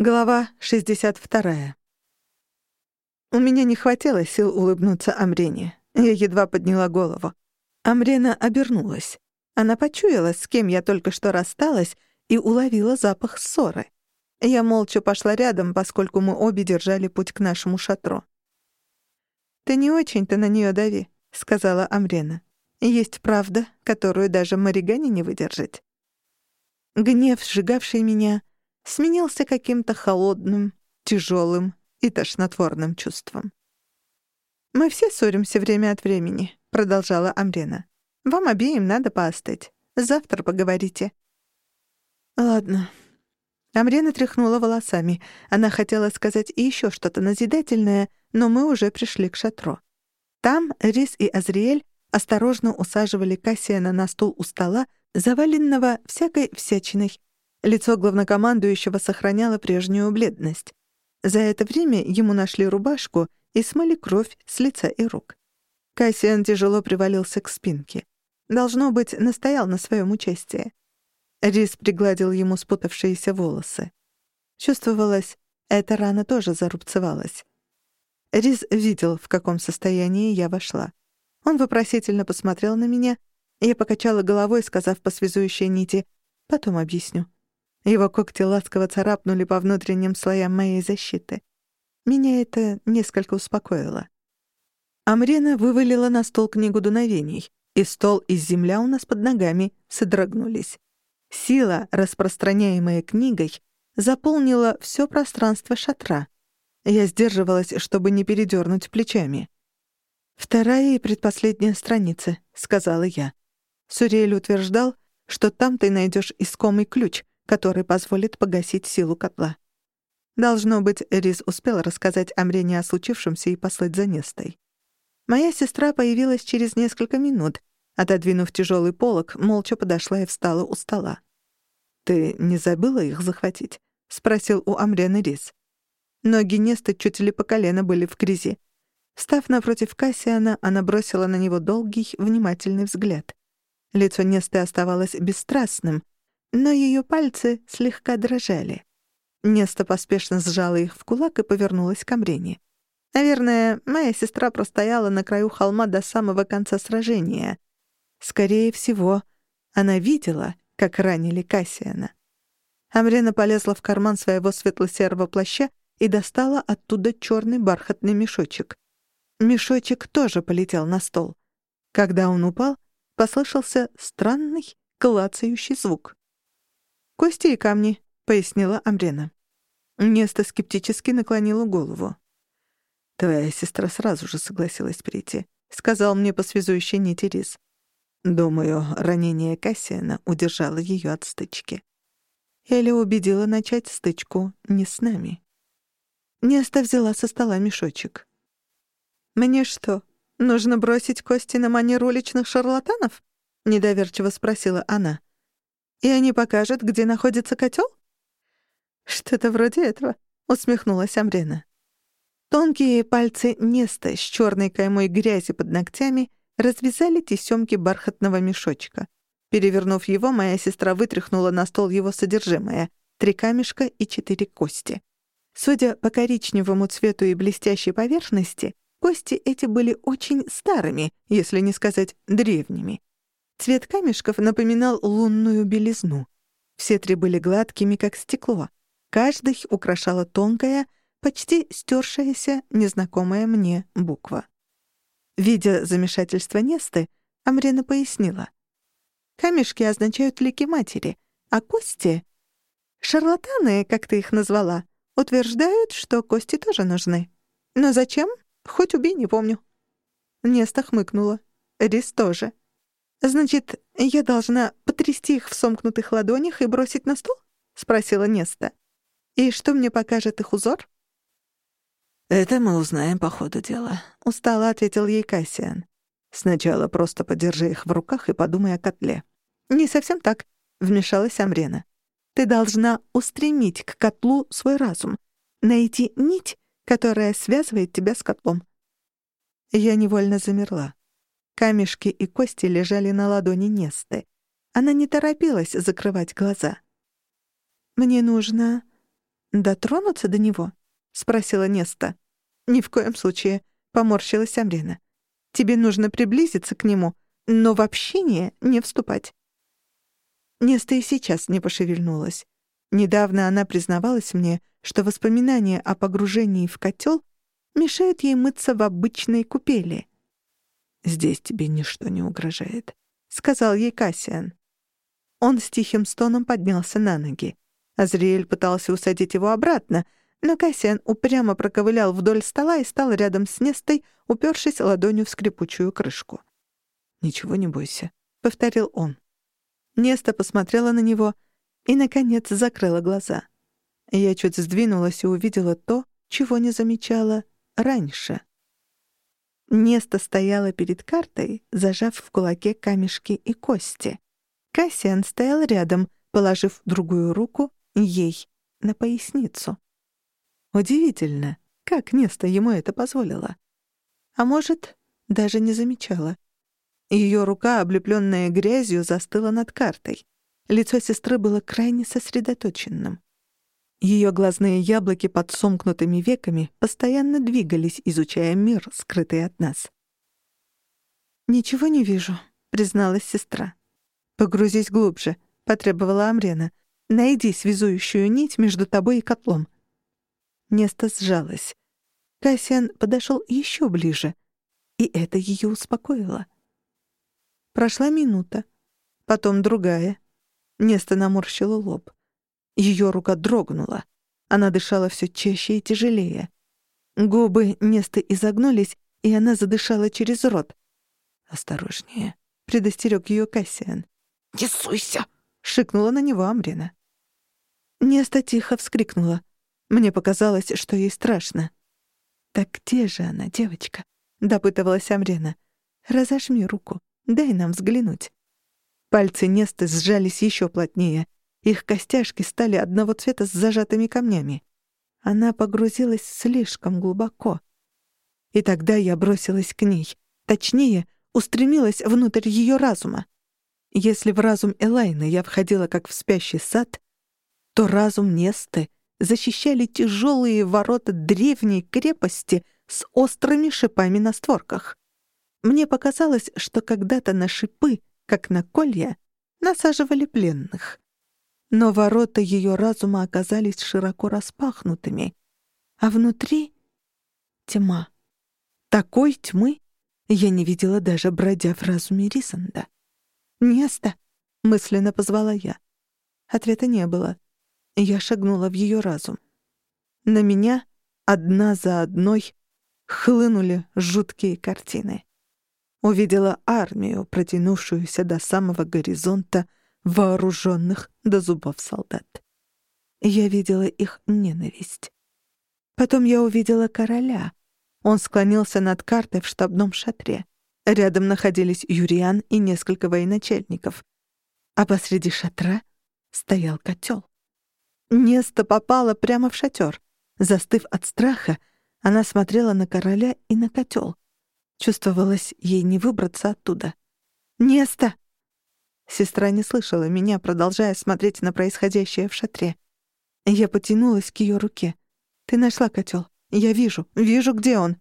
Глава 62. У меня не хватило сил улыбнуться Амрене. Я едва подняла голову. Амрена обернулась. Она почуяла, с кем я только что рассталась, и уловила запах ссоры. Я молча пошла рядом, поскольку мы обе держали путь к нашему шатру. «Ты не очень-то на неё дави», — сказала Амрена. «Есть правда, которую даже Маригане не выдержать». Гнев, сжигавший меня, сменился каким-то холодным, тяжелым и тошнотворным чувством. «Мы все ссоримся время от времени», — продолжала Амрена. «Вам обеим надо поостыть. Завтра поговорите». «Ладно». Амрена тряхнула волосами. Она хотела сказать и еще что-то назидательное, но мы уже пришли к шатру. Там Рис и Азриэль осторожно усаживали Кассиана на стул у стола, заваленного всякой всячиной, Лицо главнокомандующего сохраняло прежнюю бледность. За это время ему нашли рубашку и смыли кровь с лица и рук. Кассиан тяжело привалился к спинке. Должно быть, настоял на своем участии. Рис пригладил ему спутавшиеся волосы. Чувствовалось, эта рана тоже зарубцевалась. Рис видел, в каком состоянии я вошла. Он вопросительно посмотрел на меня, и я покачала головой, сказав по связующей нити «потом объясню». Его когти ласково царапнули по внутренним слоям моей защиты. Меня это несколько успокоило. Амрена вывалила на стол книгу дуновений, и стол и земля у нас под ногами содрогнулись. Сила, распространяемая книгой, заполнила все пространство шатра. Я сдерживалась, чтобы не передернуть плечами. «Вторая и предпоследняя страница», — сказала я. Сурель утверждал, что там ты найдешь искомый ключ, который позволит погасить силу котла. Должно быть, Рис успел рассказать Амрене о случившемся и послать за Нестой. Моя сестра появилась через несколько минут. Отодвинув тяжелый полог, молча подошла и встала у стола. «Ты не забыла их захватить?» — спросил у Амрены Рис. Ноги Несты чуть ли по колено были в грязи. Став напротив Кассиана, она бросила на него долгий, внимательный взгляд. Лицо Несты оставалось бесстрастным, но ее пальцы слегка дрожали. Неста поспешно сжала их в кулак и повернулась к Амрене. Наверное, моя сестра простояла на краю холма до самого конца сражения. Скорее всего, она видела, как ранили Кассиана. Амрена полезла в карман своего светло-серого плаща и достала оттуда черный бархатный мешочек. Мешочек тоже полетел на стол. Когда он упал, послышался странный клацающий звук. «Кости и камни», — пояснила Амрена. Неста скептически наклонила голову. «Твоя сестра сразу же согласилась прийти», — сказал мне по связующей нити Рис. Думаю, ранение Кассиана удержало ее от стычки. Или убедила начать стычку не с нами. Неста взяла со стола мешочек. «Мне что, нужно бросить кости на манер уличных шарлатанов?» — недоверчиво спросила она. И они покажут, где находится котел? Что-то вроде этого, усмехнулась Амрена. Тонкие пальцы Неста с черной каймой грязи под ногтями развязали тесемки бархатного мешочка. Перевернув его, моя сестра вытряхнула на стол его содержимое — три камешка и четыре кости. Судя по коричневому цвету и блестящей поверхности, кости эти были очень старыми, если не сказать древними. Цвет камешков напоминал лунную белизну. Все три были гладкими, как стекло. Каждый украшала тонкая, почти стёршаяся, незнакомая мне буква. Видя замешательство Несты, Амрина пояснила. «Камешки означают лики матери, а кости...» «Шарлатаны, как ты их назвала, утверждают, что кости тоже нужны. Но зачем? Хоть убей, не помню». Неста хмыкнула. Рис тоже. «Значит, я должна потрясти их в сомкнутых ладонях и бросить на стол?» — спросила Неста. «И что мне покажет их узор?» «Это мы узнаем по ходу дела», — устало ответил ей Кассиан. «Сначала просто подержи их в руках и подумай о котле». «Не совсем так», — вмешалась Амрена. «Ты должна устремить к котлу свой разум, найти нить, которая связывает тебя с котлом». Я невольно замерла. Камешки и кости лежали на ладони Несты. Она не торопилась закрывать глаза. «Мне нужно «Дотронуться до него?» — спросила Неста. «Ни в коем случае», — поморщилась Амрина. «Тебе нужно приблизиться к нему, но в общение не вступать». Неста и сейчас не пошевельнулась. Недавно она признавалась мне, что воспоминания о погружении в котел мешают ей мыться в обычной купели. «Здесь тебе ничто не угрожает», — сказал ей Кассиан. Он с тихим стоном поднялся на ноги. Азриэль пытался усадить его обратно, но Кассиан упрямо проковылял вдоль стола и стал рядом с Нестой, упершись ладонью в скрипучую крышку. «Ничего не бойся», — повторил он. Неста посмотрела на него и, наконец, закрыла глаза. Я чуть сдвинулась и увидела то, чего не замечала раньше. Неста стояла перед картой, зажав в кулаке камешки и кости. Кассиан стоял рядом, положив другую руку ей на поясницу. Удивительно, как Неста ему это позволила. А может, даже не замечала. Ее рука, облепленная грязью, застыла над картой. Лицо сестры было крайне сосредоточенным. Ее глазные яблоки под сомкнутыми веками постоянно двигались, изучая мир, скрытый от нас. «Ничего не вижу», — призналась сестра. «Погрузись глубже», — потребовала Амрена. «Найди связующую нить между тобой и котлом». Неста сжалась. Кассиан подошел еще ближе, и это ее успокоило. Прошла минута, потом другая. Неста наморщила лоб. Ее рука дрогнула. Она дышала все чаще и тяжелее. Губы Несты изогнулись, и она задышала через рот. «Осторожнее», — предостерег ее Кассиан. «Не суйся!» — шикнула на него Амрина. Неста тихо вскрикнула. Мне показалось, что ей страшно. «Так где же она, девочка?» — допытывалась Амрина. «Разожми руку, дай нам взглянуть». Пальцы Несты сжались еще плотнее. Их костяшки стали одного цвета с зажатыми камнями. Она погрузилась слишком глубоко. И тогда я бросилась к ней. Точнее, устремилась внутрь ее разума. Если в разум Элайны я входила как в спящий сад, то разум Несты защищали тяжелые ворота древней крепости с острыми шипами на створках. Мне показалось, что когда-то на шипы, как на колья, насаживали пленных но ворота ее разума оказались широко распахнутыми, а внутри — тьма. Такой тьмы я не видела даже бродя в разуме Рисанда. «Неста!» — мысленно позвала я. Ответа не было. Я шагнула в ее разум. На меня одна за одной хлынули жуткие картины. Увидела армию, протянувшуюся до самого горизонта, вооруженных до зубов солдат. Я видела их ненависть. Потом я увидела короля. Он склонился над картой в штабном шатре. Рядом находились Юриан и несколько военачальников. А посреди шатра стоял котел. Неста попала прямо в шатер. Застыв от страха, она смотрела на короля и на котел. Чувствовалось, ей не выбраться оттуда. «Неста!» Сестра не слышала меня, продолжая смотреть на происходящее в шатре. Я потянулась к ее руке. «Ты нашла котел. Я вижу, вижу, где он».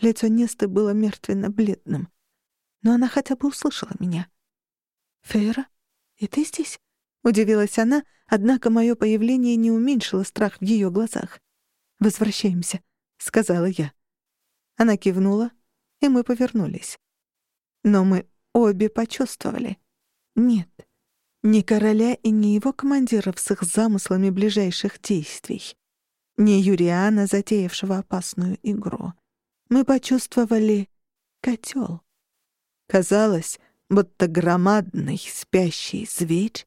Лицо Несты было мертвенно-бледным. Но она хотя бы услышала меня. «Фейра, и ты здесь?» — удивилась она, однако мое появление не уменьшило страх в ее глазах. «Возвращаемся», — сказала я. Она кивнула, и мы повернулись. Но мы обе почувствовали — нет, ни короля и ни его командиров с их замыслами ближайших действий. Ни Юриана, затеявшего опасную игру. Мы почувствовали котел. Казалось, будто громадный спящий зверь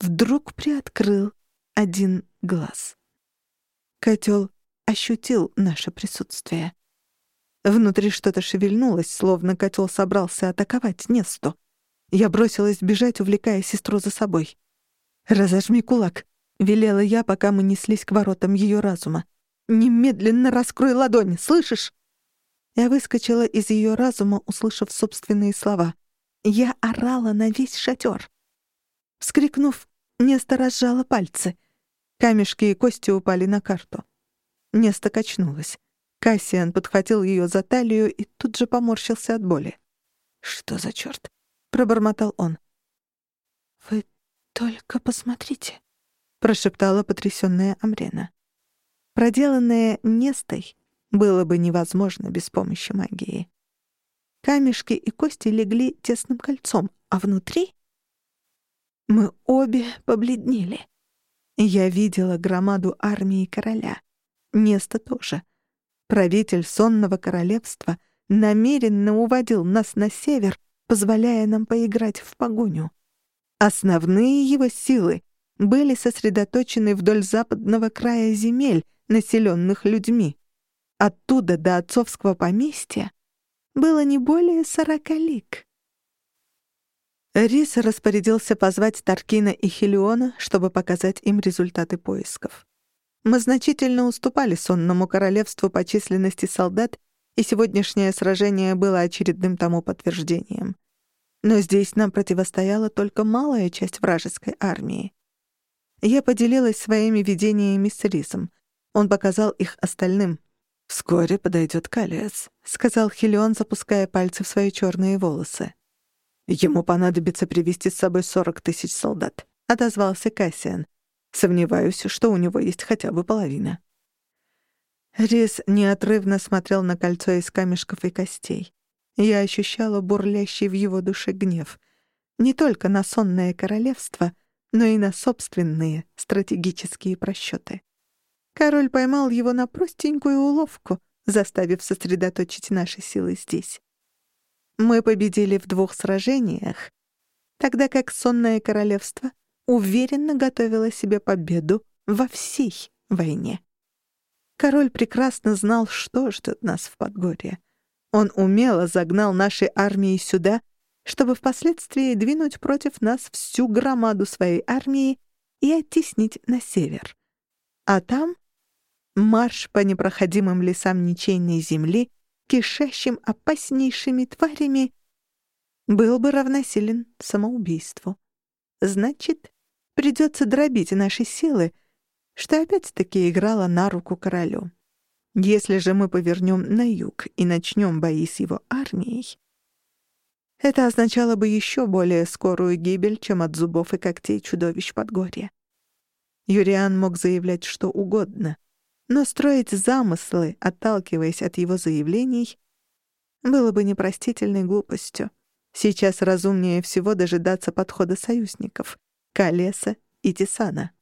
вдруг приоткрыл один глаз. Котел ощутил наше присутствие. Внутри что-то шевельнулось, словно котел собрался атаковать Несту. Я бросилась бежать, увлекая сестру за собой. «Разожми кулак», — велела я, пока мы неслись к воротам ее разума. «Немедленно раскрой ладонь, слышишь?» Я выскочила из ее разума, услышав собственные слова. Я орала на весь шатер. Вскрикнув, Неста разжала пальцы. Камешки и кости упали на карту. Место качнулось. Кассиан подхватил ее за талию и тут же поморщился от боли. «Что за чёрт?» — пробормотал он. «Вы только посмотрите», — прошептала потрясённая Амрена. Проделанное Нестой было бы невозможно без помощи магии. Камешки и кости легли тесным кольцом, а внутри... Мы обе побледнели. Я видела громаду армии короля. Неста тоже. Правитель сонного королевства намеренно уводил нас на север, позволяя нам поиграть в погоню. Основные его силы были сосредоточены вдоль западного края земель, населенных людьми. Оттуда до отцовского поместья было не более сорока лик. Рис распорядился позвать Таркина и Хелиона, чтобы показать им результаты поисков. Мы значительно уступали сонному королевству по численности солдат, и сегодняшнее сражение было очередным тому подтверждением. Но здесь нам противостояла только малая часть вражеской армии. Я поделилась своими видениями с Рисом. Он показал их остальным. «Вскоре подойдет Калиас», — сказал Хелион, запуская пальцы в свои черные волосы. «Ему понадобится привести с собой сорок тысяч солдат», — отозвался Кассиан. «Сомневаюсь, что у него есть хотя бы половина». Рис неотрывно смотрел на кольцо из камешков и костей. Я ощущала бурлящий в его душе гнев. Не только на сонное королевство, но и на собственные стратегические просчеты. Король поймал его на простенькую уловку, заставив сосредоточить наши силы здесь. Мы победили в двух сражениях, тогда как сонное королевство уверенно готовило себе победу во всей войне. Король прекрасно знал, что ждет нас в Подгорье. Он умело загнал наши армии сюда, чтобы впоследствии двинуть против нас всю громаду своей армии и оттеснить на север. А там марш по непроходимым лесам ничейной земли, кишащим опаснейшими тварями, был бы равносилен самоубийству. Значит, придется дробить наши силы, что опять-таки играло на руку королю. Если же мы повернем на юг и начнем бои с его армией, это означало бы еще более скорую гибель, чем от зубов и когтей чудовищ Подгорья. Юриан мог заявлять что угодно, но строить замыслы, отталкиваясь от его заявлений, было бы непростительной глупостью. Сейчас разумнее всего дожидаться подхода союзников — Калеса и Тисана.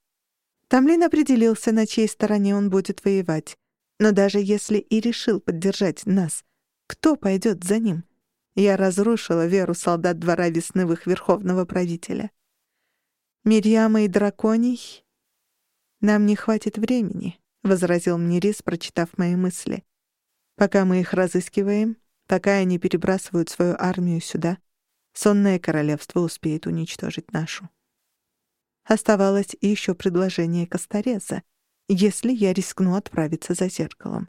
Тамлин определился, на чьей стороне он будет воевать. Но даже если и решил поддержать нас, кто пойдет за ним? Я разрушила веру солдат двора Весновых Верховного Правителя. Мирьяма и Драконий? Нам не хватит времени возразил мне Рис, прочитав мои мысли. Пока мы их разыскиваем, пока они перебрасывают свою армию сюда, сонное королевство успеет уничтожить нашу. Оставалось еще предложение Костореза, если я рискну отправиться за зеркалом.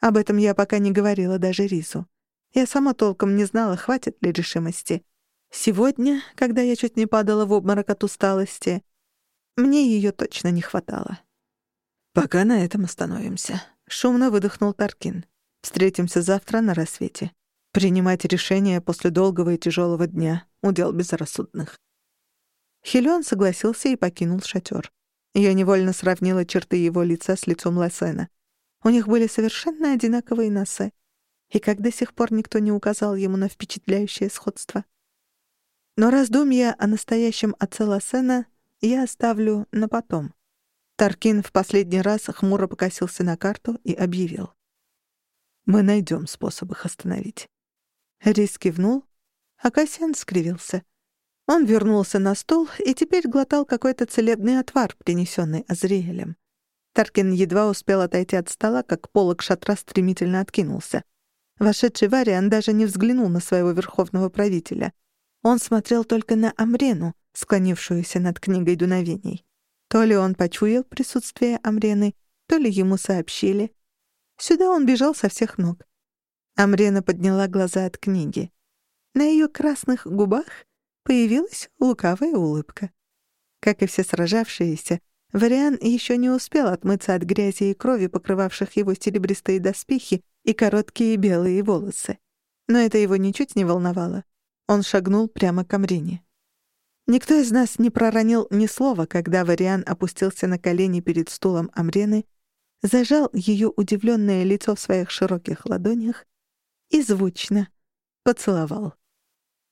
Об этом я пока не говорила даже Ризу. Я сама толком не знала, хватит ли решимости. Сегодня, когда я чуть не падала в обморок от усталости, мне ее точно не хватало. «Пока на этом остановимся», — шумно выдохнул Таркин. «Встретимся завтра на рассвете. Принимать решения после долгого и тяжелого дня — удел безрассудных». Хелион согласился и покинул шатер. Я невольно сравнила черты его лица с лицом Лассена. У них были совершенно одинаковые носы. И как до сих пор никто не указал ему на впечатляющее сходство. Но раздумья о настоящем отце Лассена я оставлю на потом. Таркин в последний раз хмуро покосился на карту и объявил. «Мы найдем способ их остановить». Рис кивнул, а Кассиан скривился. Он вернулся на стол и теперь глотал какой-то целебный отвар, принесенный Азриэлем. Таркин едва успел отойти от стола, как полог шатра стремительно откинулся. Вошедший Вариан даже не взглянул на своего верховного правителя. Он смотрел только на Амрену, склонившуюся над книгой дуновений. То ли он почуял присутствие Амрены, то ли ему сообщили. Сюда он бежал со всех ног. Амрена подняла глаза от книги. На ее красных губах появилась лукавая улыбка. Как и все сражавшиеся, Вариан еще не успел отмыться от грязи и крови, покрывавших его серебристые доспехи и короткие белые волосы. Но это его ничуть не волновало. Он шагнул прямо к Амрине. Никто из нас не проронил ни слова, когда Вариан опустился на колени перед стулом Амрены, зажал ее удивленное лицо в своих широких ладонях и звучно поцеловал.